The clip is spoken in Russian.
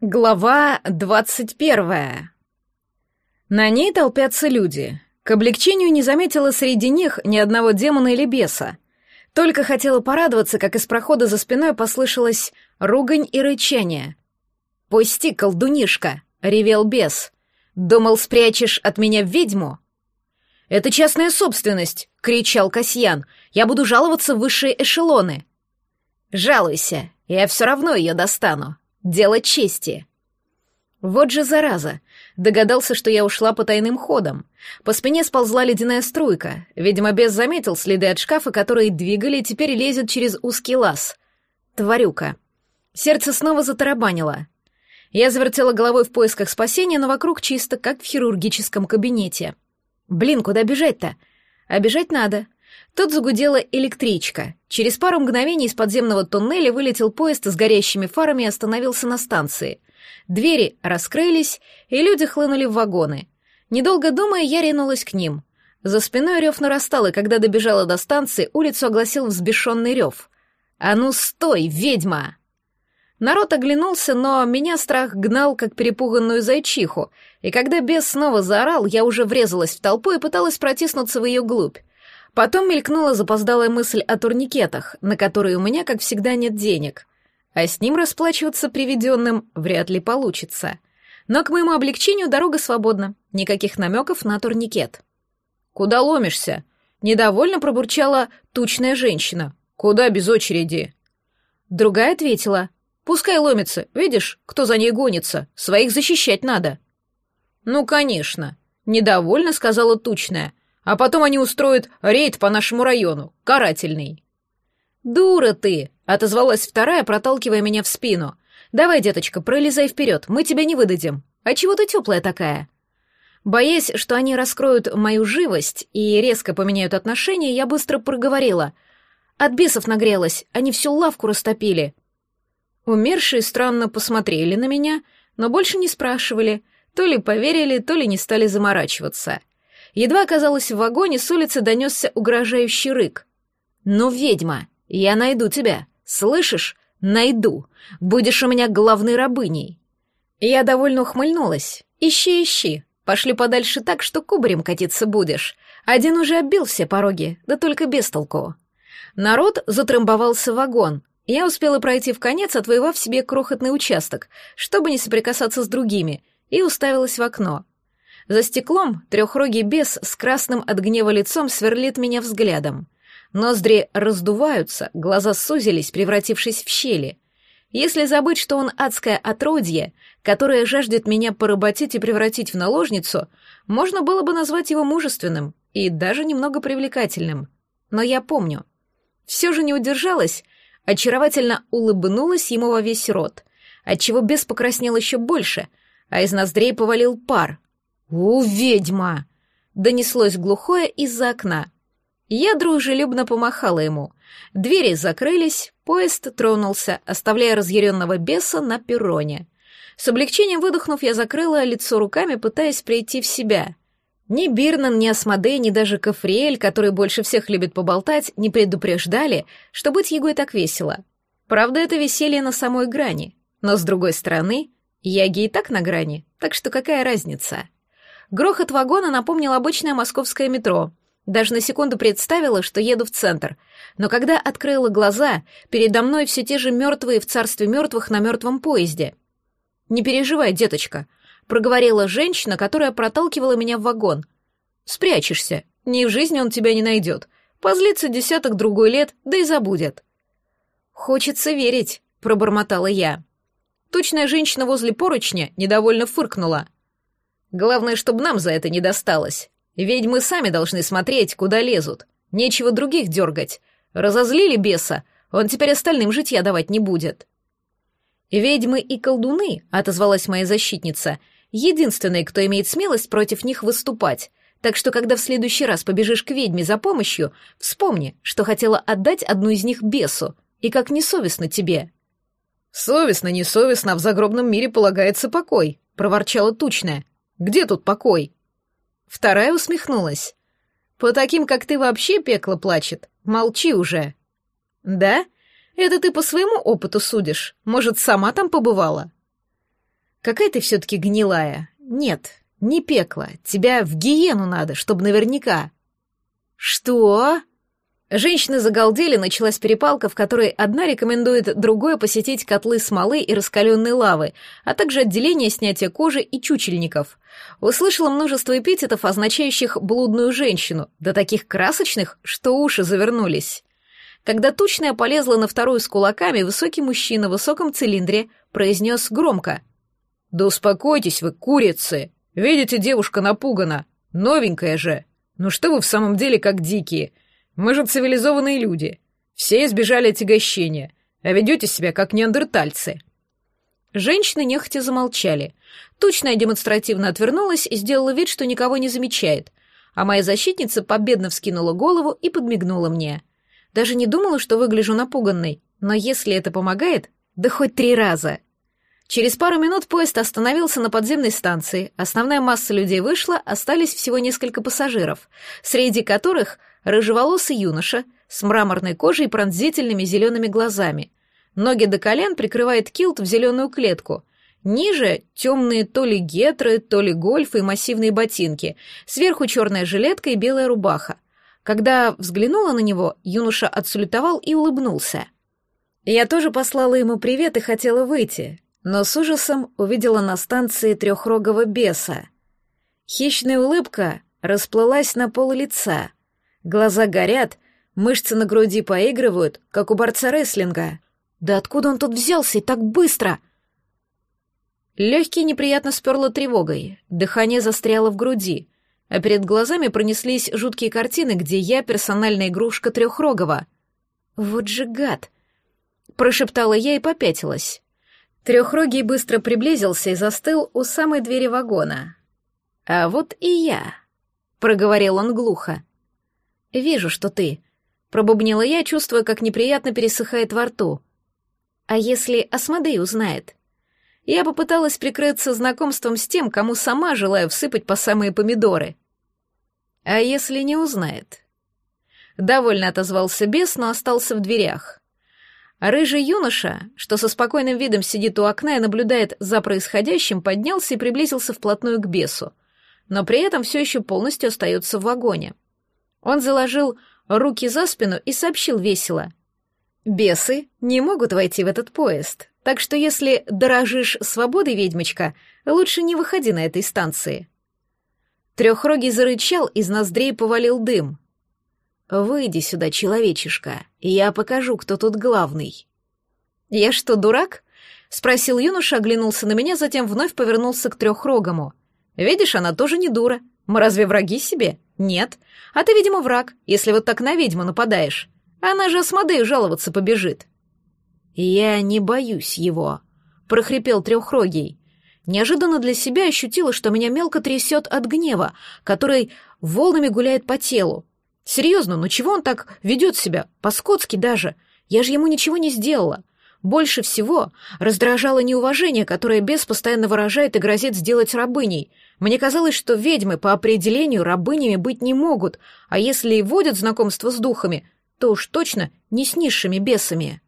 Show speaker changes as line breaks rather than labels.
Глава двадцать первая. На ней толпятся люди. К облегчению не заметила среди них ни одного демона или беса. Только хотела порадоваться, как из прохода за спиной послышалось ругань и рычание. «Пусти, колдунишка!» — ревел бес. «Думал, спрячешь от меня ведьму?» «Это частная собственность!» — кричал Касьян. «Я буду жаловаться в высшие эшелоны!» «Жалуйся, я все равно ее достану!» Дело чести. Вот же зараза. Догадался, что я ушла по тайным ходам. По спине сползла ледяная струйка. Видимо, бес заметил следы от шкафа, которые двигали, теперь лезет через узкий лаз. Тварюка. Сердце снова затарабанило. Я завертела головой в поисках спасения, но вокруг чисто, как в хирургическом кабинете. Блин, куда бежать-то? А бежать надо. Тут загудела электричка. Через пару мгновений из подземного туннеля вылетел поезд с горящими фарами и остановился на станции. Двери раскрылись, и люди хлынули в вагоны. Недолго думая, я ринулась к ним. За спиной рев нарастал, и когда добежала до станции, улицу огласил взбешенный рев. «А ну стой, ведьма!» Народ оглянулся, но меня страх гнал, как перепуганную зайчиху, и когда бес снова заорал, я уже врезалась в толпу и пыталась протиснуться в ее глубь. Потом мелькнула запоздалая мысль о турникетах, на которые у меня, как всегда, нет денег. А с ним расплачиваться приведенным вряд ли получится. Но к моему облегчению дорога свободна, никаких намеков на турникет. «Куда ломишься?» — недовольно пробурчала тучная женщина. «Куда без очереди?» Другая ответила. «Пускай ломится, видишь, кто за ней гонится, своих защищать надо». «Ну, конечно», — недовольно сказала тучная. А потом они устроят рейд по нашему району, карательный». «Дура ты!» — отозвалась вторая, проталкивая меня в спину. «Давай, деточка, пролезай вперед, мы тебя не выдадим. А чего ты теплая такая?» Боясь, что они раскроют мою живость и резко поменяют отношения, я быстро проговорила. От бесов нагрелась, они всю лавку растопили. Умершие странно посмотрели на меня, но больше не спрашивали, то ли поверили, то ли не стали заморачиваться. Едва оказалась в вагоне, с улицы донесся угрожающий рык. «Ну, ведьма, я найду тебя, слышишь? Найду. Будешь у меня главной рабыней». Я довольно ухмыльнулась. «Ищи, ищи. Пошли подальше так, что кубарем катиться будешь. Один уже оббил все пороги, да только без толку». Народ затрамбовался в вагон. Я успела пройти в конец, отвоевав себе крохотный участок, чтобы не соприкасаться с другими, и уставилась в окно. За стеклом трехрогий бес с красным от гнева лицом сверлит меня взглядом. Ноздри раздуваются, глаза сузились, превратившись в щели. Если забыть, что он адское отродье, которое жаждет меня поработить и превратить в наложницу, можно было бы назвать его мужественным и даже немного привлекательным. Но я помню. Все же не удержалась, очаровательно улыбнулась ему во весь рот, отчего бес покраснел еще больше, а из ноздрей повалил пар — «У, ведьма!» — донеслось глухое из-за окна. Я дружелюбно помахала ему. Двери закрылись, поезд тронулся, оставляя разъяренного беса на перроне. С облегчением выдохнув, я закрыла лицо руками, пытаясь прийти в себя. Ни Бирнан, ни Асмодей, ни даже Кафриэль, который больше всех любит поболтать, не предупреждали, что быть Егой так весело. Правда, это веселье на самой грани. Но, с другой стороны, Яги и так на грани, так что какая разница? Грохот вагона напомнил обычное московское метро. Даже на секунду представила, что еду в центр. Но когда открыла глаза, передо мной все те же мертвые в царстве мертвых на мертвом поезде. «Не переживай, деточка», — проговорила женщина, которая проталкивала меня в вагон. «Спрячешься. Ни в жизни он тебя не найдет. Позлится десяток другой лет, да и забудет». «Хочется верить», — пробормотала я. Тучная женщина возле поручня недовольно фыркнула — Главное, чтобы нам за это не досталось. Ведь мы сами должны смотреть, куда лезут. Нечего других дергать. Разозлили беса, он теперь остальным житья давать не будет. «Ведьмы и колдуны», — отозвалась моя защитница, — «единственные, кто имеет смелость против них выступать. Так что, когда в следующий раз побежишь к ведьме за помощью, вспомни, что хотела отдать одну из них бесу, и как несовестно тебе». «Совестно, несовестно, а в загробном мире полагается покой», — проворчала тучная. Где тут покой?» Вторая усмехнулась. «По таким, как ты, вообще пекло плачет. Молчи уже». «Да? Это ты по своему опыту судишь. Может, сама там побывала?» какая ты все-таки гнилая. Нет, не пекло, тебя в гиену надо, чтобы наверняка». «Что?» Женщины загалдели, началась перепалка, в которой одна рекомендует другой посетить котлы смолы и раскаленной лавы, а также отделение снятия кожи и чучельников. Услышала множество эпитетов, означающих блудную женщину, да таких красочных, что уши завернулись. Когда тучная полезла на вторую с кулаками, высокий мужчина в высоком цилиндре произнес громко. «Да успокойтесь вы, курицы! Видите, девушка напугана. Новенькая же. Ну что вы в самом деле как дикие?» Мы же цивилизованные люди. Все избежали отягощения, а ведете себя как неандертальцы». Женщины нехотя замолчали. Тучная демонстративно отвернулась и сделала вид, что никого не замечает, а моя защитница победно вскинула голову и подмигнула мне. Даже не думала, что выгляжу напуганной, но если это помогает, да хоть три раза. Через пару минут поезд остановился на подземной станции, основная масса людей вышла, остались всего несколько пассажиров, среди которых рыжеволосый юноша с мраморной кожей и пронзительными зелеными глазами. Ноги до колен прикрывает килт в зеленую клетку. Ниже темные то ли гетры, то ли гольфы и массивные ботинки. Сверху черная жилетка и белая рубаха. Когда взглянула на него, юноша отсулютовал и улыбнулся. Я тоже послала ему привет и хотела выйти, но с ужасом увидела на станции трехрогого беса. Хищная улыбка расплылась на пол лица — Глаза горят, мышцы на груди поигрывают, как у борца рестлинга. Да откуда он тут взялся и так быстро? Легкий неприятно сперло тревогой, дыхание застряло в груди, а перед глазами пронеслись жуткие картины, где я персональная игрушка Трехрогова. «Вот же гад!» — прошептала я и попятилась. Трехрогий быстро приблизился и застыл у самой двери вагона. «А вот и я», — проговорил он глухо. «Вижу, что ты», — пробубнила я, чувствуя, как неприятно пересыхает во рту. «А если Асмодей узнает?» Я попыталась прикрыться знакомством с тем, кому сама желаю всыпать по самые помидоры. «А если не узнает?» Довольно отозвался бес, но остался в дверях. рыжий юноша, что со спокойным видом сидит у окна и наблюдает за происходящим, поднялся и приблизился вплотную к бесу, но при этом все еще полностью остается в вагоне. Он заложил руки за спину и сообщил весело. «Бесы не могут войти в этот поезд, так что если дорожишь свободой, ведьмочка, лучше не выходи на этой станции». Трехрогий зарычал, из ноздрей повалил дым. «Выйди сюда, человечишка, и я покажу, кто тут главный». «Я что, дурак?» — спросил юноша, оглянулся на меня, затем вновь повернулся к трехрогому. «Видишь, она тоже не дура. Мы разве враги себе? Нет. А ты, видимо, враг, если вот так на ведьму нападаешь. Она же Асмодею жаловаться побежит. Я не боюсь его, прохрипел трехрогий. Неожиданно для себя ощутила, что меня мелко трясет от гнева, который волнами гуляет по телу. Серьезно, ну чего он так ведет себя? По-скотски даже. Я же ему ничего не сделала. Больше всего раздражало неуважение, которое бес постоянно выражает и грозит сделать рабыней. Мне казалось, что ведьмы по определению рабынями быть не могут, а если и водят знакомство с духами, то уж точно не с низшими бесами.